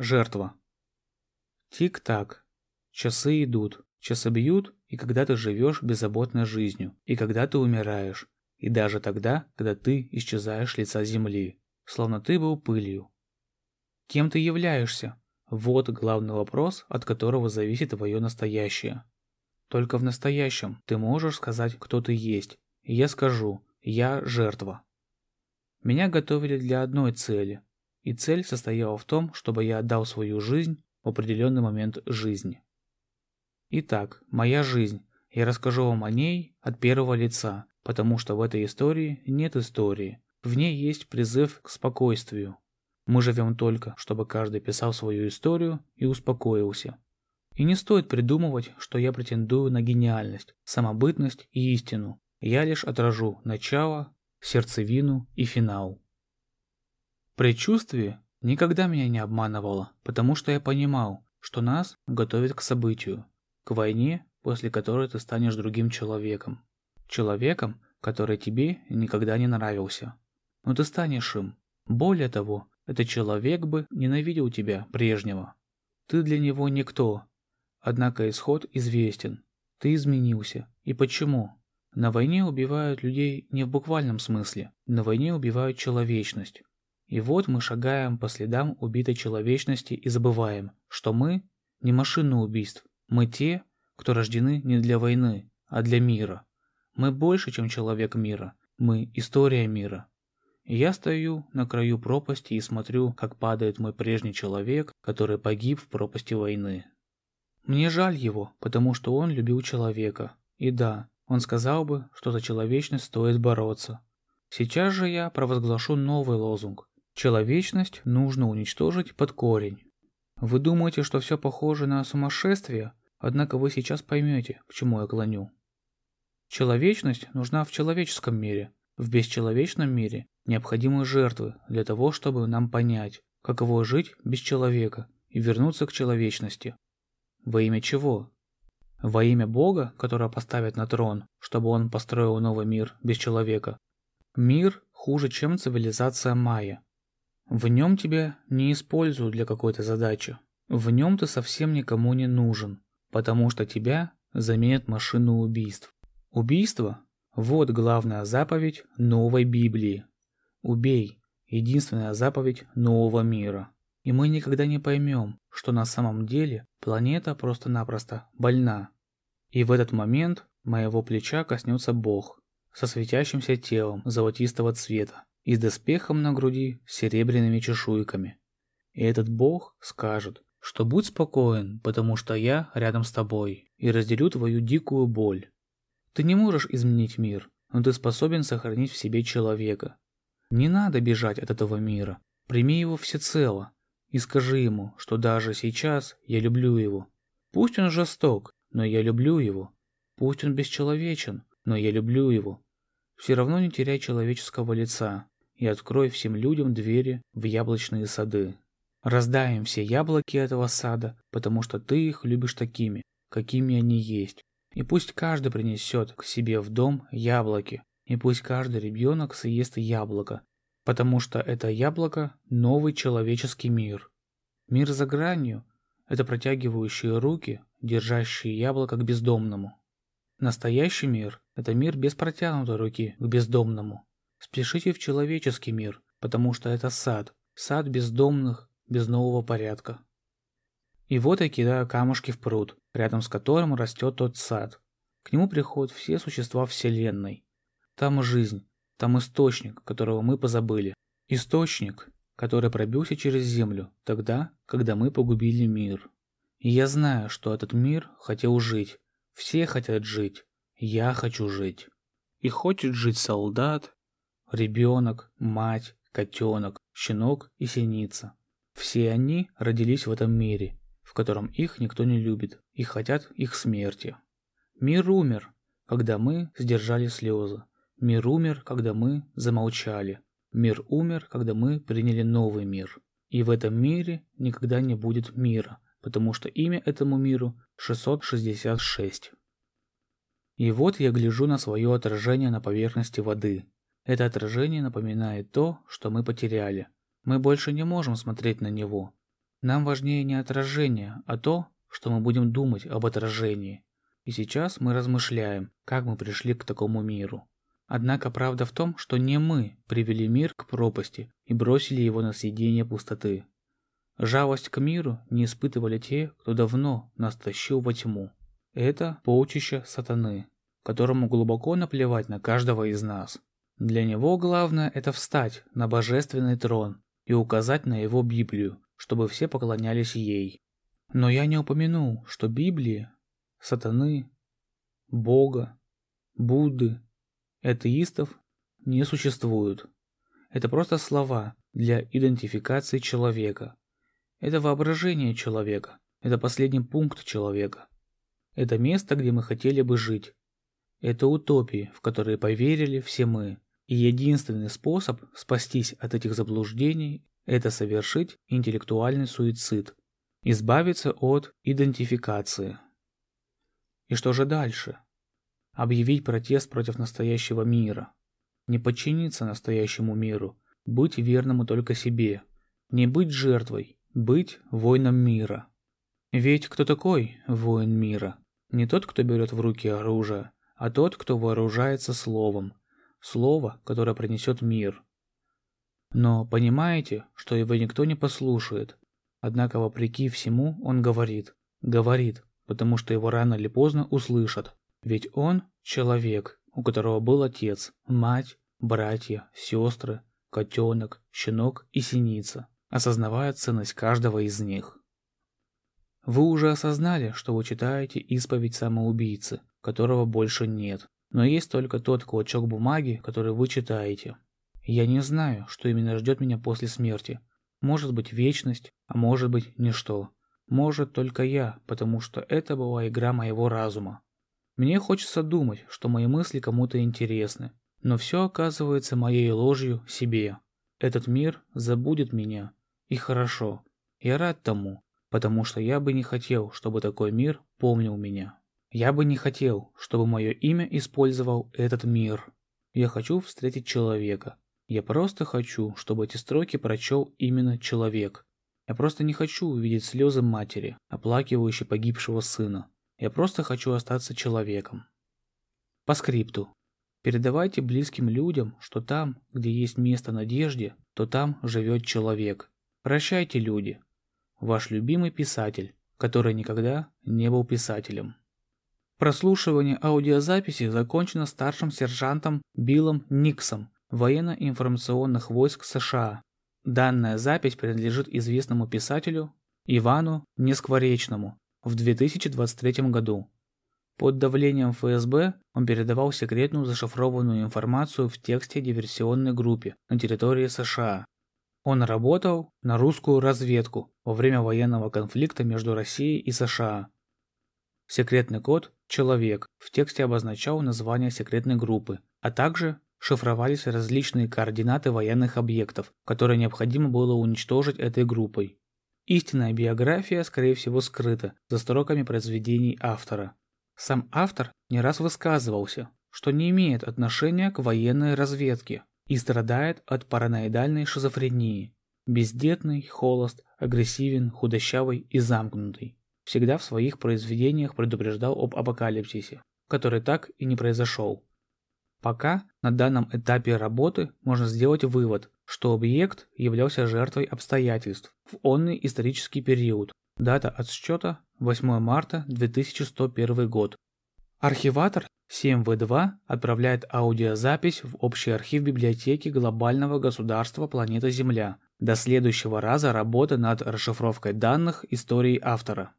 Жертва. Тик-так. Часы идут, часы бьют, и когда ты живешь беззаботной жизнью, и когда ты умираешь, и даже тогда, когда ты исчезаешь лица земли, словно ты был пылью. Кем ты являешься? Вот главный вопрос, от которого зависит твое настоящее. Только в настоящем ты можешь сказать, кто ты есть, я скажу, я жертва. Меня готовили для одной цели, и цель состояла в том, чтобы я отдал свою жизнь в определенный момент жизни. Итак, моя жизнь. Я расскажу вам о ней от первого лица, потому что в этой истории нет истории. В ней есть призыв к спокойствию. Мы живем только, чтобы каждый писал свою историю и успокоился. И не стоит придумывать, что я претендую на гениальность, самобытность и истину. Я лишь отражу начало, сердцевину и финал. Предчувствие никогда меня не обманывало, потому что я понимал, что нас готовят к событию, к войне, после которой ты станешь другим человеком. Человеком, который тебе никогда не нравился. Но ты станешь им. Более того, этот человек бы ненавидел тебя прежнего. Ты для него никто. Однако исход известен. Ты изменился. И почему? На войне убивают людей не в буквальном смысле. На войне убивают человечность. И вот мы шагаем по следам убитой человечности и забываем, что мы не машины убийств. Мы те, кто рождены не для войны, а для мира. Мы больше, чем человек мира. Мы история мира. И я стою на краю пропасти и смотрю, как падает мой прежний человек, который погиб в пропасти войны. Мне жаль его, потому что он любил человека. И да, он сказал бы, что за человечность стоит бороться. Сейчас же я провозглашу новый лозунг. Человечность нужно уничтожить под корень. Вы думаете, что все похоже на сумасшествие? Однако вы сейчас поймете, к чему я клоню. Человечность нужна в человеческом мире. В бесчеловечном мире необходимы жертвы для того, чтобы нам понять, каково жить без человека и вернуться к человечности. Во имя чего? Во имя Бога, которого поставят на трон, чтобы он построил новый мир без человека. Мир хуже, чем цивилизация майя. В нем тебя не используют для какой-то задачи. В нем ты совсем никому не нужен, потому что тебя заменят машину убийств. Убийство – вот главная заповедь новой Библии. Убей – единственная заповедь нового мира. И мы никогда не поймем, что на самом деле планета просто-напросто больна. И в этот момент моего плеча коснется Бог со светящимся телом золотистого цвета и с доспехом на груди серебряными чешуйками. И этот Бог скажет, что будь спокоен, потому что я рядом с тобой и разделю твою дикую боль. Ты не можешь изменить мир, но ты способен сохранить в себе человека. Не надо бежать от этого мира, прими его всецело, и скажи ему, что даже сейчас я люблю его. Пусть он жесток, но я люблю его. Пусть он бесчеловечен, но я люблю его. Все равно не теряй человеческого лица и открой всем людям двери в яблочные сады. Раздай им все яблоки этого сада, потому что ты их любишь такими, какими они есть. И пусть каждый принесет к себе в дом яблоки, и пусть каждый ребенок съест яблоко, потому что это яблоко – новый человеческий мир. Мир за гранью – это протягивающие руки, держащие яблоко к бездомному. Настоящий мир – это мир без протянутой руки к бездомному. Спешите в человеческий мир, потому что это сад, сад бездомных, без нового порядка. И вот я кидаю камушки в пруд, рядом с которым растет тот сад. К нему приходят все существа Вселенной. Там жизнь, там источник, которого мы позабыли. Источник, который пробился через землю тогда, когда мы погубили мир. И я знаю, что этот мир хотел жить. Все хотят жить. Я хочу жить. И хочет жить солдат, ребенок, мать, котенок, щенок и синица. Все они родились в этом мире, в котором их никто не любит и хотят их смерти. Мир умер, когда мы сдержали слезы. Мир умер, когда мы замолчали. Мир умер, когда мы приняли новый мир. И в этом мире никогда не будет мира, потому что имя этому миру 666. И вот я гляжу на свое отражение на поверхности воды. Это отражение напоминает то, что мы потеряли. Мы больше не можем смотреть на него. Нам важнее не отражение, а то, что мы будем думать об отражении. И сейчас мы размышляем, как мы пришли к такому миру. Однако правда в том, что не мы привели мир к пропасти и бросили его на съедение пустоты. Жалость к миру не испытывали те, кто давно нас тащил во тьму. Это полчища сатаны, которому глубоко наплевать на каждого из нас. Для него главное это встать на божественный трон и указать на его Библию, чтобы все поклонялись ей. Но я не упомянул, что Библии, сатаны, Бога, Будды, атеистов не существует. Это просто слова для идентификации человека. Это воображение человека. Это последний пункт человека. Это место, где мы хотели бы жить. Это утопии, в которые поверили все мы. И единственный способ спастись от этих заблуждений – это совершить интеллектуальный суицид. Избавиться от идентификации. И что же дальше? объявить протест против настоящего мира, не подчиниться настоящему миру, быть верному только себе, не быть жертвой, быть воином мира. Ведь кто такой воин мира? Не тот, кто берет в руки оружие, а тот, кто вооружается словом. Слово, которое принесет мир. Но понимаете, что его никто не послушает. Однако, вопреки всему, он говорит. Говорит, потому что его рано или поздно услышат. Ведь он – человек, у которого был отец, мать, братья, сестры, котенок, щенок и синица, осознавая ценность каждого из них. Вы уже осознали, что вы читаете исповедь самоубийцы, которого больше нет, но есть только тот клочок бумаги, который вы читаете. Я не знаю, что именно ждет меня после смерти. Может быть вечность, а может быть ничто. Может только я, потому что это была игра моего разума. Мне хочется думать, что мои мысли кому-то интересны, но все оказывается моей ложью себе. Этот мир забудет меня. И хорошо. Я рад тому, потому что я бы не хотел, чтобы такой мир помнил меня. Я бы не хотел, чтобы мое имя использовал этот мир. Я хочу встретить человека. Я просто хочу, чтобы эти строки прочел именно человек. Я просто не хочу увидеть слезы матери, оплакивающей погибшего сына. Я просто хочу остаться человеком. По скрипту. Передавайте близким людям, что там, где есть место надежде, то там живет человек. Прощайте, люди. Ваш любимый писатель, который никогда не был писателем. Прослушивание аудиозаписи закончено старшим сержантом Биллом Никсом военно-информационных войск США. Данная запись принадлежит известному писателю Ивану Нескворечному, в 2023 году. Под давлением ФСБ он передавал секретную зашифрованную информацию в тексте диверсионной группе на территории США. Он работал на русскую разведку во время военного конфликта между Россией и США. Секретный код «Человек» в тексте обозначал название секретной группы, а также шифровались различные координаты военных объектов, которые необходимо было уничтожить этой группой. Истинная биография, скорее всего, скрыта за строками произведений автора. Сам автор не раз высказывался, что не имеет отношения к военной разведке и страдает от параноидальной шизофрении. Бездетный, холост, агрессивен, худощавый и замкнутый. Всегда в своих произведениях предупреждал об апокалипсисе, который так и не произошел. Пока на данном этапе работы можно сделать вывод, что объект являлся жертвой обстоятельств в онный исторический период. Дата отсчета 8 марта 2101 год. Архиватор 7В2 отправляет аудиозапись в общий архив библиотеки глобального государства планета Земля до следующего раза работы над расшифровкой данных истории автора.